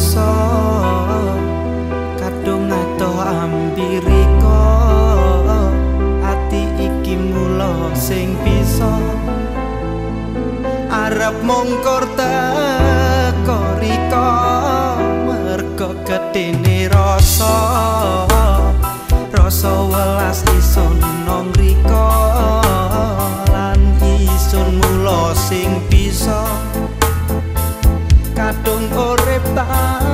rasa kadung ngato ambiriko ati iki mulo sing bisa. Arep mongkor teko riko mergo gedene rasa. Rasa welas isun nom riko don't worry